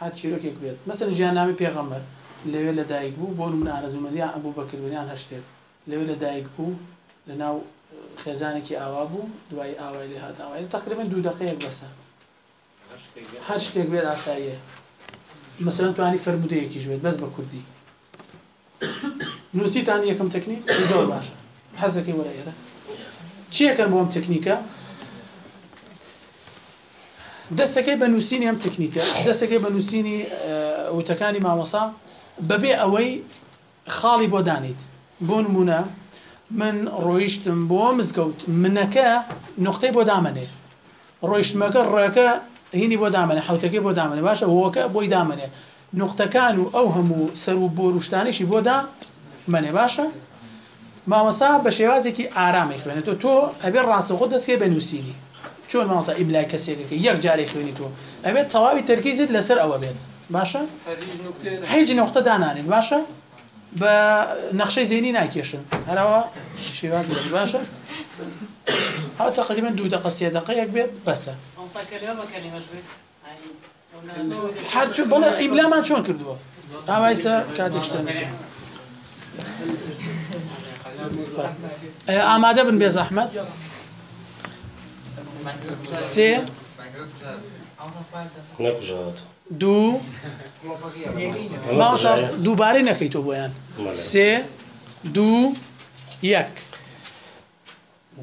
هەر چیرۆکێک بێت مەسەن ژیاننامەی پێغەمبەر لەوێ لە دایک بوو بۆ نمونە ئارەزومەندیان ئەبوو بەکر بن یان هەر شتێک لەوێ لە دایک بوو لە ناو خێزانێکی ئاوا بوو دوای ئاوای لێ هات ئاوای تقریبا دوو دقەیەک بەسە هەر شتێک بێت ئاساییە مەسەن توانی فرموودەیەکیش بێت بەس بە کوردی نوسیتان یەکەم تەکنیک زۆر باشە حەزەکەی وەرە ئێرە چیەکەن بۆم تەکنیکە دەستەکەی بە نووسینی ئەم تەکنیکە دەستەکەی بە نووسینی وتەکانی مامۆسا بەبێ ئەوەی خاڵی بۆ دانیت بۆ نمونە من ڕۆیشتم بۆ مزگەوت منەکە نقطەی بۆ دامەنێ ڕۆیشتمەکە ڕەکە هینی بۆ دامەنێ حەوتەکەی بۆ دامەنێ باشە هۆکە بۆی دامەنێ نوقتەکان و ئەو هەموو سەر و بۆر و شتانیشی بۆ دا منێ باشە مامەسا بە شێوازێکی ئارامی خوێنێت تۆ تۆ ئەبێ ڕاستەخۆ دەستێ بە نووسینی چۆن مامەسا ئیملای کەسێکەکە یەک جارێ خوێنی تۆ ئەبێت تەواوی تەرکیزت لەسەر ئەوە بێت باشە هیچ نوقتە دانانێت باشە بە نەخشەی زێنی ناکێشن هەراوە شێوازی بەری باشە ئەو تقریبا دوو دقە سێ دقەیەک بێت بەسە هەرچوو بەڵێ ئیملامان چۆن کردووە ئاوایسە کاتێک شتێن ئامادە بن بێ زەحمەت سێ نەکوژاوەتەوە دوو مامۆستا دووبارەی نەکەیتەوە بۆیان سێ دوو یەک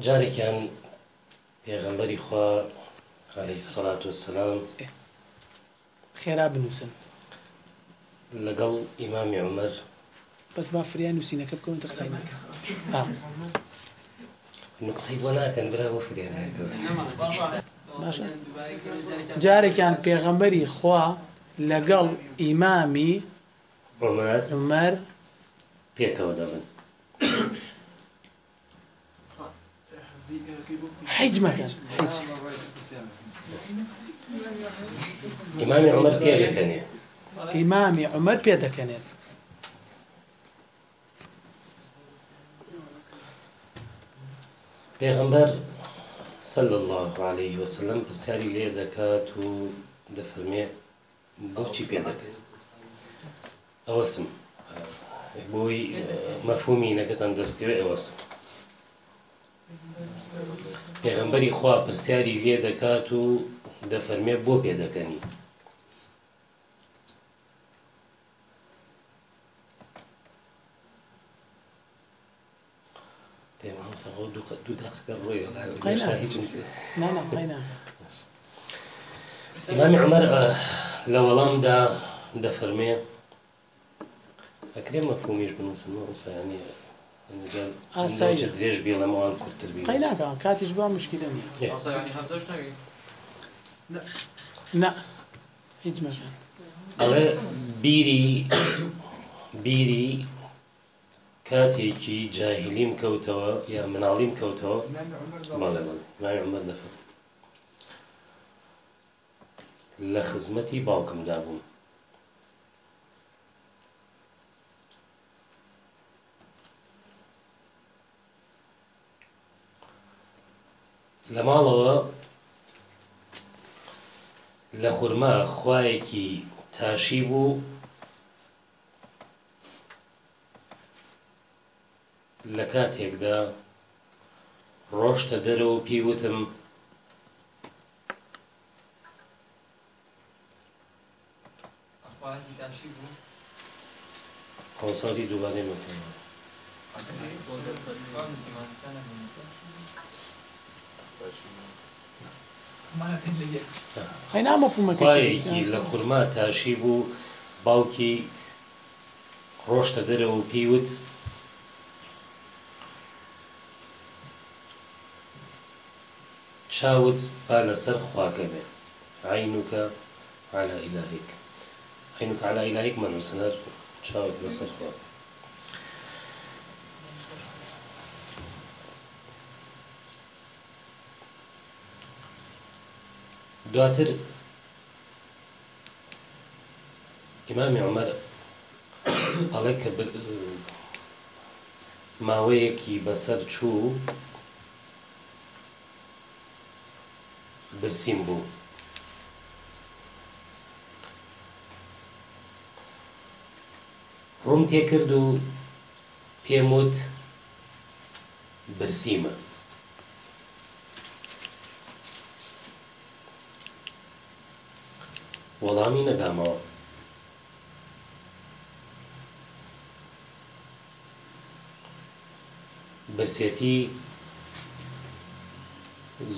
جارێکیان پێغەمبەری خوا عەلەیهی سەڵات وەسەلام خێرا بنووسن لەگەڵ ئیمامی عومەر بەس با فریای نوسینەکە بکەون تر قسەی ناکەم جارێکیان پێغەمبەری خوا لەگەڵ ئیمامی عمر پێکەوە دەبن حیج مەکەن ئیمامی عمر پێ دەکەنێت ئیمامی عمر پێ دەکەنێت پێغمبەر صلى الله عليه وسلم پرسیاری لێ دەکات و دەفەرمێ بۆچی پێ دەکرێت ئەوەسم بۆی مەفهومی نەکەتان دەستکەوێت ئەوەسم پێغمبەری خوا پرسیاری لێ دەکات و دەفەرمێ بۆ پێ دەکەنی ئیمامی عومەر لە وەڵامدا دەفەرمێ ئەکرێ مەفهومیش بنووسم ئەوسانی ئاسایش درێژ بێ لەمەوان کورتتر بی ناکەم کاتیش بە مشکلە نیە نا هیچ مەکەن ئەڵێ بیری بیری کاتێکی جاهیلیم کەوتەوە یا مناڵیم کەوتەوە بەڵێ بەڵێ ناوی عومەر لە فەقێ لە خزمەتی باوکمدا بووم لە ماڵەوە لە خورما خوایەکی تاشی بوو لە کاتێکدا ڕۆشتە دەرەوە پێی وتم کۆنسەری دووبارەی مەکەن خوایەکی لە خورما تاشی بوو، باوکی ڕۆشتە دەرەوە و پێی وت. چاوت با لەسەر خواکە بێ، عینک علی الهک، عینک علی الهک مەنووسن، هەر چاوت لەسەر خواکە. دواتر ئیمامی عمر ئەڵێ کە ماوەیەکی بەسەر چوو برسیم بوو ڕوم تێکرد و پێم وت برسیمە. وەڵامی نەدامەوە. برسێتی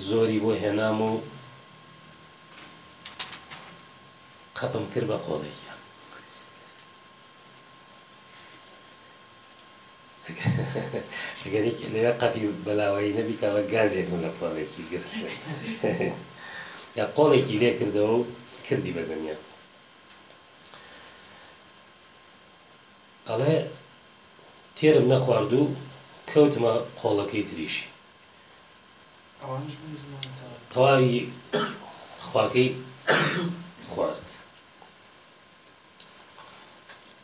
زۆری بۆ هێنام و قەپم کرد بە قۆڵێکیان. ئەگەر یەکێ لەوێ قەپی بەلاوایی نەبیت ئەوە گازێک من لە قۆڵێکی گرت یا قۆڵێکی لێ کردەوە و کردی بە دەنیا ئەڵێ تێرم نەخوارد و کەوتمە قۆڵەکەی تریشی تەواوی خواکەی خوارد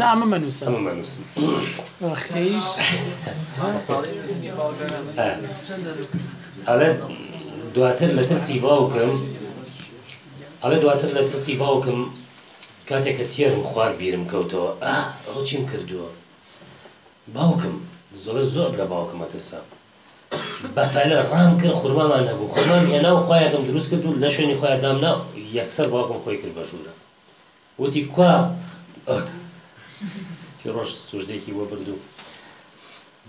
نا ئەمە مەنووسە ئەمە مەنووسم خەیش ئەڵێ دواتر لە ترسی باوکم ئەڵێ دواتر لە ترسی باوکم کاتێک کە تێرم خوارد بیرم کەوتەوە ئەو چیم کردووە باوکم زۆڵە زۆر لە باوکمە ترسا بەپەلە ڕام کرد خورمامان هەبوو خۆمان هێنا و خۆیانم دروست کرد و لە شوێنی خۆیان دامنا یەکسەر باوکم خۆی کرد بە ژوورە وتی کوا ئەوت تی ڕۆژ سوژدێکی بۆ برد و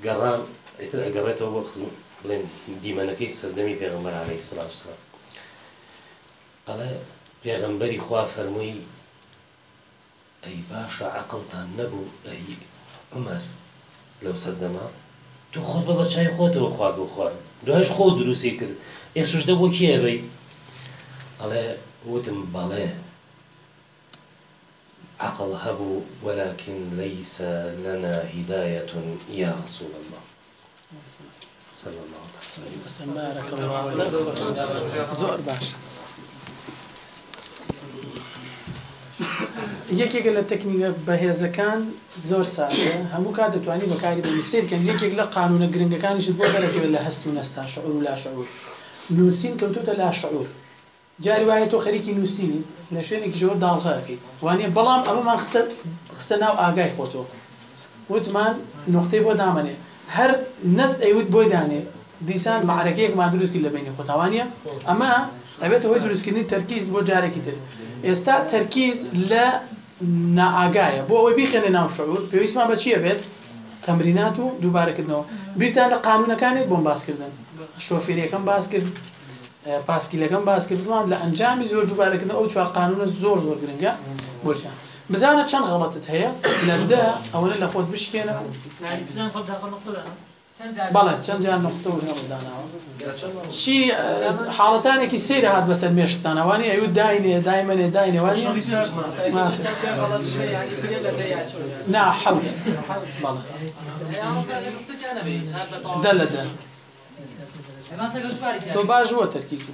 گەڕا ئیتر ئەگەڕێتەوە بۆ خزم بڵێن دیمەنەکەی سەردەمی پێغمبەر عليه سلام وسلام ئەڵێ پێغمبەری خوا فەرمووی ئەی باشە عقلتان نەبوو ئەی عمر لەو سەردەما تۆ خۆت بە بەچوی خۆتەوە خواردو و خواردن دوایش خۆ دروستی کرد ئێ سوژدە بۆ کێ بی ئەڵێ وتم بەڵێ عقل هەبوو وەلاکن لەیسە لەنا هیدایەتون یا رسول الله صلى الله عليه وسلم بارك الله زۆر باش یەکێکە لە تەکنیکە بەهێزەکان زۆر ساردە هەموو کات دەتوانی بەکاری بێنی سەیر کەن یەکێک لە قانوونە گرنگەکانیشت بۆ دەرەکەوێت لە هەست و نەستا شعور و لاشعور نووسین کەوتووتە لاشعور جاری وایە تۆ خەریکی نووسینی لە شوێنێکیشەوە داڵغە ئەکەیت وانە بەڵام ئەمەمان خستە خستە ناو ئاگای خۆتەوە وتمان نقطەی بۆ دامەنێ هەر نەست ئەیوت بۆی دانێ دیسان معرەکەیەکمان دروست کرد لە بینی خۆتاوانە ئەمە ئەبێتە هۆی دروستکردنی تەرکیز بۆ جارێکی تر ئێستا تەرکیز لە نائاگایە بۆ ئەوەی بیخەینە ناو شعور پێویستمان بە چیە بێت تەمرینات و دووبارەکردنەوە بیرتان لە قانونەکانێت بۆم باس کردن شۆفێریەکەم باس کرد پاسکیلەکەم باس کردوان لە ئەنجامی زۆر دووبارەکردن ئەو چوار قانونە زۆر زۆر گرنگە بۆچیان بزانە چەند غەڵەتت هەیە لەندە ئەوەنە لە خۆت بشکێنە بەڵێ چەند جار نوقتە و هێڵت داناوە؟ چی حاڵەتانێکی سەیرە هات بەسەر مێشکتان ئەوانی ئەوت داینێ دایمەێ داینێ وانی نا حەوت بەڵێ دە لە دە تۆ باش بووە تەرکیزی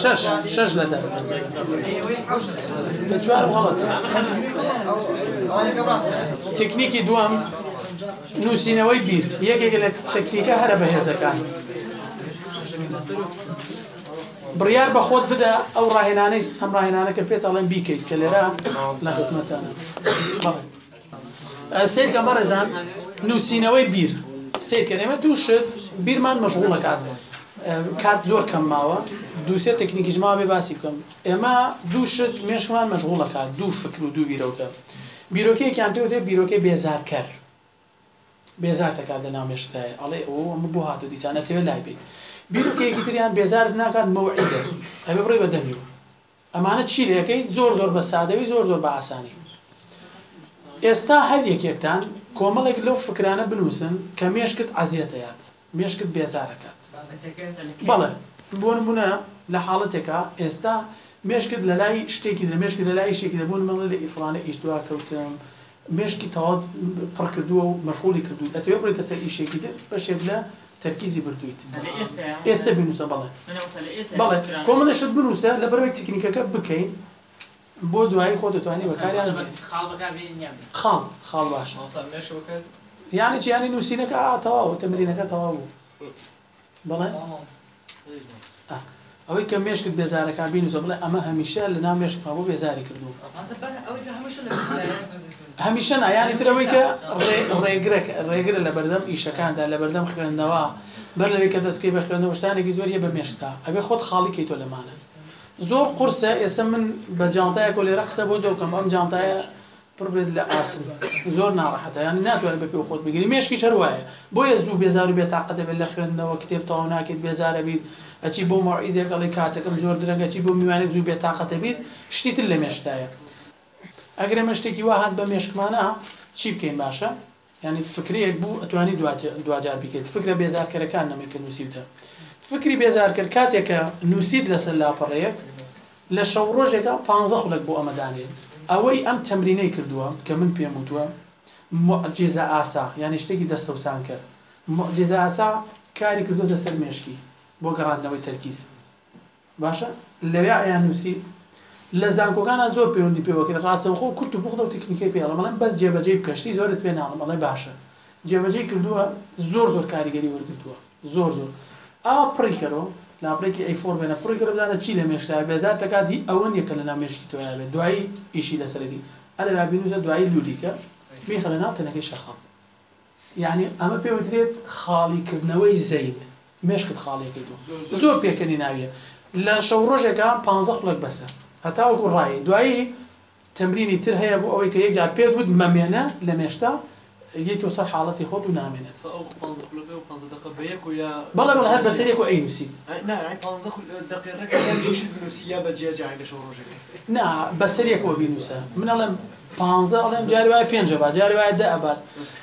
شەش شەش لە دە لە چوار غەڵەت تەکنیکی دووەم نووسینەوەی بیر یەکێک لە تەکنیکە هەرە بەهێزەکان بڕیار بە خۆت بدە ئەو ڕاهێنانەی ئەم ڕاهێنانەکە پێت ئەڵێن بیکەیت کە لێرە لە خزمەتانە بەڵێ سەیرکەن بەڕێزان نووسینەوەی بیر سەیرکەن ئێمە دوو شت بیرمان مەشغوڵ دەکات کات زۆر کەم ماوە دووسێ تەکنیکیش ما بێ باسی بکەم ئێمە دوو شت مێشکمان مەشغوڵ دەکات دوو فکر و دوو بیرۆکە بیرۆکەیەکیان پێ دێ بیرۆکەی بێزارکەر بێزار دەکات لە ناو مێشکدایە ئەڵێ ئەو ئەمە بۆ هاتو دیسانەتەوێت لای بیت بیرۆکەیەکی تریان بێزارت ناکات مەوعیدە ئەبێ بڕێ بە دەمی ئەمانە چی لێکەیت زۆر زۆر بە سادەوی زۆر زۆر بە ئاسانی ئێستا هەر یەکێکتان کۆمەڵێک لەو فکرانە بنووسن کە مێشکت عزیەتەیات مێشکت بێزارەکات بەڵێ بۆ نمونە لە حاڵەتێکە ئێستا مێشکت لە لای شتێکی لە مێشکی لە لای شتێکی دەبوون مەڵێ لە ئیفرانە ئیش دواکەوتم مێشکی تەواوت پڕ کردووە و مەشغوڵی کردوویت ئەتەوێ بڕۆیتە سەر ئیشێکی تر بەشێک لە تەرکیزی بردوویت ئێستە بینووسە بەڵێ بەڵێ کۆمەڵێشت بنووسە لە بەرەوەی تکنیکەکە بکەین بۆ دوایی خۆ دەتوانانی بەکاریان خاڵ خاڵ باشە یانی چیانی نووسینەکە تەواو تەمرینەکە تەواو بوو بڵێ ئا ئەوەی کە مێشکت بێزارەکان بینوسە بڵێ ئەمە هەمیشە لە ناو مێشکما بۆ بێزاری کردووە هەمیشە نایانی ترەوەی کە ڕێگرێک ڕێگرە لە بەردەم ئیشەکاندا لە بەردەم خوێندنەوە بەر لەوەی کە دەستکەی بە خوێندنەوە شتانێکی زۆریە بە مێشکتا ئەبێ خۆت خاڵی کەی تۆ لەمانە زۆر قورسە ئێستا من بە جانتایەکۆ لێرە قسە بۆ دەکەم ئەم جانتایە پڕ بێت لە ئاسن زۆر ناڕەحەتە یانی ناتوانی بە پێو خۆت بگری مێشکیش هەر وایە بۆیە زوو بێزار و بێ تاقەت دەبێت لە خوێندنەوە کتێب تەواو ناکەیت بێزار ئەبیت ئەچی بۆ مەوعیدێک ئەڵێی کاتەکەم زۆر درەنگ ئەچی بۆ میوانێک زوو بێ تاقەت دەبیت شتی تر لە مێشکتایە ئەگەر ئێمە شتێکی وا هەست بە مێشکمانە چی بکەین باشە یانی فکرەیەک بوو ئەتوانی دواجار بیکەیت فکرە بێزارکەرەکان نەمەی کە نووسیوتە فکری بێزارکرد کاتێک کە نووسیت لەسەر لاپەڕەیەک لە شەو ڕۆژێکا پ خولک بۆ ئەمەدانێت ئەوەی ئەم تەمرینەی کردووە کە من پێم وتووە معجززە ئاسا یانی شتێکی دەستەوسان کرد معجززە ئاسا کاری کردوتە سەر مێشکی بۆ گەڕاندنەوەی تەرکیز باشە لەوێ ئەیاننووسی لە زانکۆکانا زۆر پەیوەندی پێوە کرێ ڕاستەوخۆ کورت و پوختە و تکنیکەی پێ ئەڵێم ئەڵێم بەس جێبەجێی بکە شتی زۆرت پێ ناڵێم ئەڵێ باشە جێبەجێی کردووە زۆر زۆر کاریگەری وەرگرتووە زۆر زۆر ئاوا پڕی کەرۆ لاپڕێکی ئەی فۆر بێنە پڕی کەرۆ بدانە چی لە مێشکتا بێزار دەکات هی ئەوە نییە کە لە ناو مێشکی تۆ یابێت دوایی ئیشی لەسەرەکی ئەلێ با بینووسە دوایی لولیکە بیخە لە ناو تەنەکەی شەقام یانی ئەمە پێ وترێت خاڵی کردنەوەی زەین مێشکت خاڵیەکەی تۆ زۆر پێکەنی ناویە لە شەو ڕۆژێکە پ خولەک بەسە هەتاوەکو ڕایی دوایی تەمرینی تر هەیە بۆ ئەوەی کە یەکجار پێت وت مەمێنە لە مێشتا یەی تۆ سەر حاڵەتی خۆت و نامێنێت بەڵێ بەڵ هەر بەسەرێک و ئەی نووسیت نا بەسەرێکەوە بینوسە منەڵێم پانزە ئەڵێم جاری وایە پێنج ئەبات جاری وایە دە ئەبات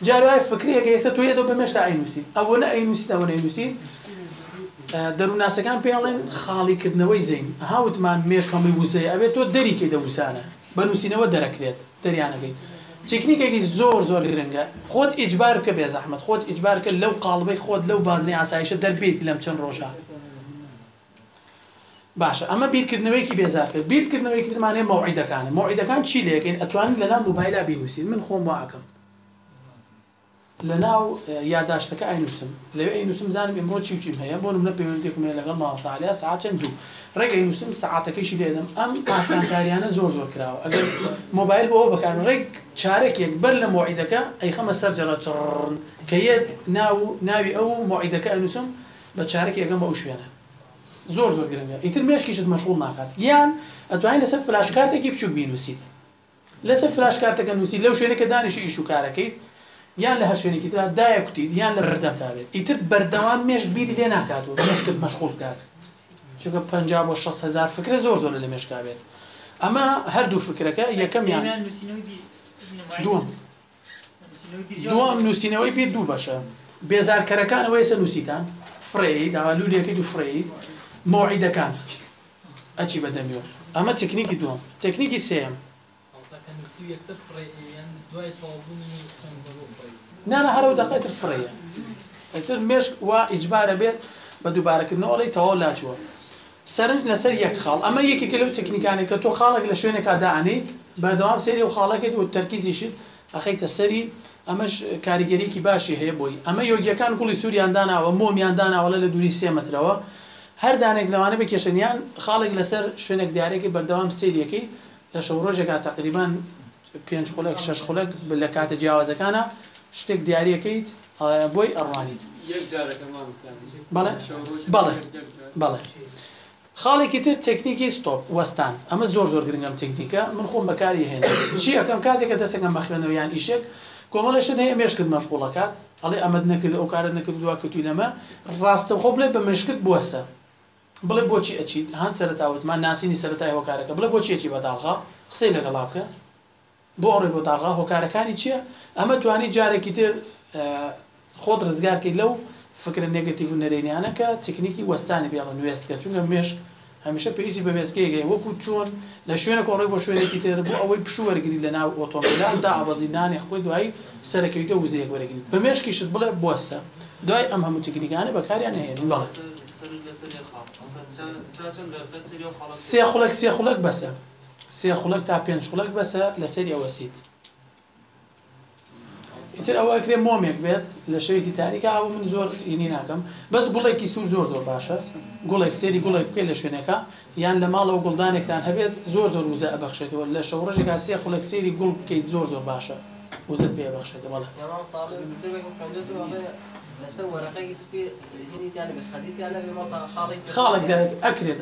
جاری وایە فکرەیەکە یەکسەر تۆ یەتەوە بەمێش تا ئەینووسیت ئەوە نە ئەینووسیت ئەوە نەینووسیت دەروونناسەکان پێڵێن خاڵیکردنەوەی زەین هاوتمان مێش هەمووی وزەیە ئەبێت تۆ دەریکەی دە وزانە بە نووسینەوە دەرەکرێت دەریانەکەی تکنیکێکی زۆر زۆر گرنگە خۆت ئیجبار بکە بێ زەحمت خۆت ئیجبارکە لەو قاڵبەی خۆت لەو بازنەی ئاسایشە دەربیت لەم چەند ڕۆژە باشە ئەمە بیرکردنەوەیەکی بێزارکەر بیرکردنەوەیەکی ترمان هەیە مەوعیدەکانە مەوعیدەکان چی لەکەین ئەتوانین لەناو موبایلا بینوسین من خۆم واکەم لەناو یاداشتەکە ئەینوسم لەوێ ئەینوسم زانم ئمڕۆ چی چیم هەیە بۆ منە پەیوەندێکم هەیە لەگەڵ ماوەساالیا ساعت چەند دوو ڕێگەی نووسم ساعتەکەیشی لێدەم ئەم ئاسانکاریانە زۆر زۆر کراوە ئەگەر مۆبایل بۆ بەکار ڕێک چارەکێک بەر لە مۆعیدەکە ئەیخەمە سەر جەڕە چڕن کە یەت ناو ناوی ئەو مۆعیدەکە ئەنووسم بە چارەکی ئەگەم بە ئەو شوێنە زۆر زۆر گرنگە ئیتر مێشکیشت مەشغوڵ ناکات یان ئەتوانین لەسەر فلاش کارتێکی بچوک بینوسیت لەسەر فلاش کارتەکە نووسی لەو شوێنە کە دانیش ئیش و کارەکەیت یان لە هەر شوێنێکی تررا دایە کوتیت یان لە بەردەم تابێت ئیتر بەردەوام مێشک بیری لێ ناکات و مێشکت مەشغول کات چونکە پ بۆ 6 هزار فکرە زۆر زۆر لە مێشکا بێت ئەمە هەردوو فکرەکە یەکەمیان دووەم دووەم نووسینەوەی پێ دوو بەشە بێزارکەرەکان ئەوەی سە نووسیتان فرەیە داوا لولێکی دوو فرەی مۆعیدەکان ئەچی بەدەمیەوە ئەمە تەکنیکی دووەم تەکنیکی سێم نانە هەرو دەقێتر فرەیە ئەتر مێشک وا ئیجبارە بێت بە دووبارەکردنەوەڵی تەواو لاچووە سەرنج لەسەر یەک خاڵ، ئەمە یەکێکە لەو تەکنیکانەی کە تۆ خاڵێک لە شوێنێکا دائەنێیت بەردەوام سەیری ئەو خاڵەکەیت و تەرکیزیشت ئەخەیتە سەری ئەمەش کاریگەریەکی باشی هەیە بۆی ئەمە یۆگیەکان گوڵی سوریان داناوە مۆمیان داناوە لە لە دووری سێ مەترەوە هەر دانێک لەوانە بکێشن یان خاڵێک لەسەر شوێنێک دیارەکەی بەردەوام سەیری ئەکەی لە شەو ڕۆژێکا تەقریبەن پێنج خولەک شەش خولەک لە کاتە جیاوازەکانا شتێک دیاری ئەکەیت ئایا بۆی ئەڕوانیت؟ یەک جارەکە مامۆستا بژیت. بەڵێ شەو ڕۆژ بەڵێ یەک یەک جار. بەڵێ خاڵێکی تر تەکنیکی ستۆپ، وەستان، ئەمە زۆر زۆر گرنگە ئەم تەکنیکە من خۆم بەکاری ئەهێنم چی ئەکەم کاتێک کە دەست ئەکەم بە خوێندنەوە یان ئیشێک کۆمەڵێ شت هەیە مێشکت مەشغوڵ ئەکات ئەڵێ ئەمەت نەکرد ئەو کارەت نەکرد وا کەوتوی لەمە ڕاستەوخۆ بڵێ بە مێشکت بوەستە بڵێ بۆچی ئەچیت هان سەرەتا وتمان ناسینی سەرەتای هۆکارەکە بڵێ بۆچی ئەچی بەداڵغە قسەی لەگەڵا بکە بۆ ئەو ڕێگەو داڕغا هۆکارەکانی چیە ئەمە توانی جارێکی تر خۆت ڕزگار کەی لەو فکرە نێگەتیڤ و نەرێنیانە کە تکنیکی وەستانی پێ ئەڵێن وێستگە چونکە مێشک هەمیشە پێویستی بە وێستگەیەک هەیە وەکو چۆن لە شوێنێک ئەڕۆی بۆ شوێنێکی تر بۆ ئەوەی پشوو وەرگری لە ناو ئۆتۆمبیلا دائەبەزی نانێ خۆی دوایی سەرەکەویتە وزەیەک وەرەگری بە مێشکیشت بڵێ بوەستە دوای ئەم هەموو تکنیکانە بەکاریان نەهێنی بەڵێ سێ خولەک سێ خولەک بەسە. سێ خولەک تا پێنج خولەک بەسە لەسەری ئەوەسیت ئیتر ئەوە کرێ مۆمێک بێت لە شەوێکی تاریکە ئەوە من زۆر ینی ناکەم بەس گوڵێکی سوور زۆر زۆر باشە گوڵێک سێری گوڵێک بکەێت لە شوێنەکە یان لە ماڵەوە گوڵدانێکتان هەبێت زۆر زۆر وزە بەخشێتەوە لە شەوڕژێکا سێ خولەک سێری گوڵ بکەیت زۆر زۆر باشە وزە پێ بەخشێتە بەڵێ خاڵێک ئەکرێت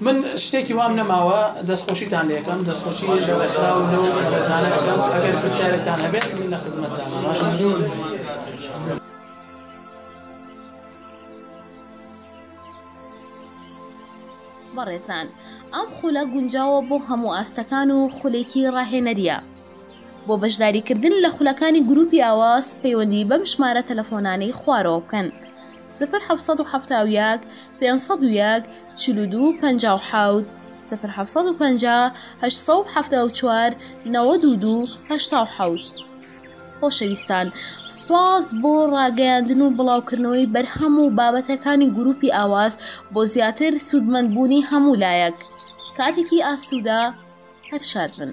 من شتێکی وام نەماوە دەستخۆشیتان لێکەم دەستخۆشی لە ڕێکخراو و لەو ڕێزانە ئەکەم ئەگەر پرسیارێکتان هەبێت من لە خزمەتتانم باشە. بەڕێزان ئەم خولە گونجاوە بۆ هەموو ئاستەکان و خولێکی ڕاهێنەریە بۆ بەشداریکردن لە خولەکانی گروپی ئاواز پەیوەندی بەم ژمارە تەلەفۆنانەی خوارەوە بکەن سفر حەفت سەد و حەفتا و یەک پێنج سەد و یەک چل و دوو پەنجا و حەوت سفر حەفت سەد و پەنجا هەشت سەد و حەفتا و چوار نەوەد و دوو هەشتا و حەوت خۆشەویستان سپاس بۆ ڕاگەیاندن و بڵاوکردنەوەی بەرهەم و بابەتەکانی گروپی ئاواز بۆ زیاتر سوودمەندبوونی هەموو لایەک کاتێکی ئاسوودە هەر شاد بن.